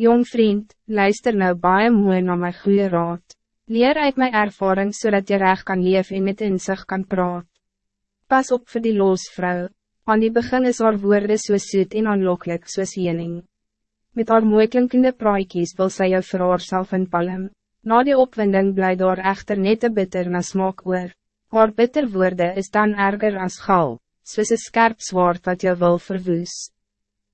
Jong vriend, luister nou baie mooi na my goede raad. Leer uit mijn ervaring zodat je recht kan leven en met inzicht kan praat. Pas op voor die loosvrou. Aan die begin is haar woorde so soet en aanlokkelijk soos jening. Met haar mooi klinkende praaikies wil sy jou vir haarself in palm. Na die opwinding bly daar echter net een bitter na smaak oor. Haar bitter woorde is dan erger als gal, soos een skerp zwaard wat jou wil verwoes.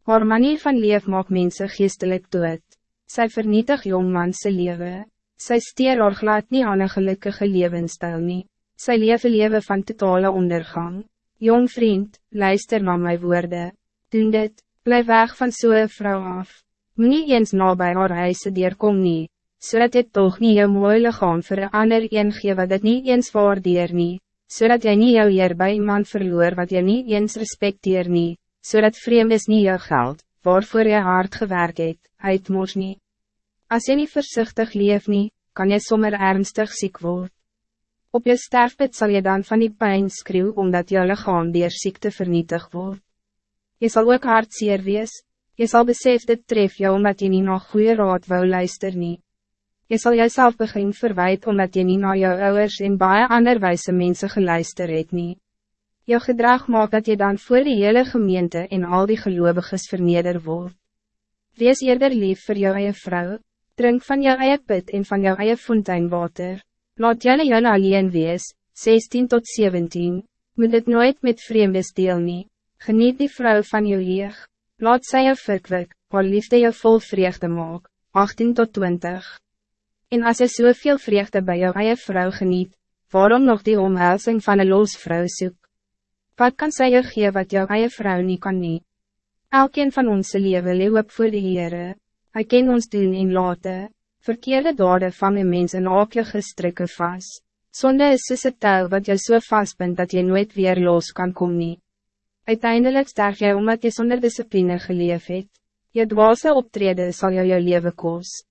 Haar manier van leef maak mense geestelijk dood. Sy vernietig jongmanse leven. Sy steer haar glad nie aan een gelukkige levensstijl nie. Sy lewe lewe van totale ondergang. Jong vriend, luister na my woorde. Doen dit, blijf weg van zo'n vrouw af. Moet nie eens na by haar huise deurkom nie, zodat so dit toch niet jou mooi lichaam voor een ander een gee wat het niet eens waardeer nie, zodat so jy niet jou eer by iemand verloor wat jy niet eens respecteer nie, zodat so vreemd is niet jouw geld, waarvoor je hard gewerkt het, uitmoes niet. Als je niet voorzichtig leef nie, kan je sommer ernstig ziek worden. Op je sterfbed zal je dan van die pijn skreeuw omdat je lichaam die ziekte vernietigd wordt. Je zal ook hartseer wees, je zal besef dit tref jou omdat je niet nog goede raad wou luister nie. Je zal jezelf begin verwijt omdat je niet naar jou ouders en baie ander wijze mensen geluister het nie. Jou gedrag maakt dat je dan voor die hele gemeente en al die gelovigen verneder wordt. Wees eerder lief voor jou eie vrouw, drink van jou eie put en van jou eie fonteinwater. Laat jylle jylle alleen wees, 16 tot 17, moet het nooit met vreemdes deel nie. Geniet die vrouw van jou jeug, laat sy jou verkwik, haar liefde jou vol vreugde maak, 18 tot 20. En als je soveel vreugde bij jou eie vrouw geniet, waarom nog die omhelzing van een los vrouw soek? Wat kan sy jou gee wat jou eie vrouw niet kan nie? Elkeen van ons leven leeuw op voor de Heere. Hij ken ons doen en late, verkeerde dade van een mens in aapje gestrikke vast. Sonde is soos een touw wat jy so vast bent dat je nooit weer los kan komen. nie. Uiteindelijk sterf jy omdat je zonder discipline geleef het. Je dwaalse optreden zal jou jou leven kost.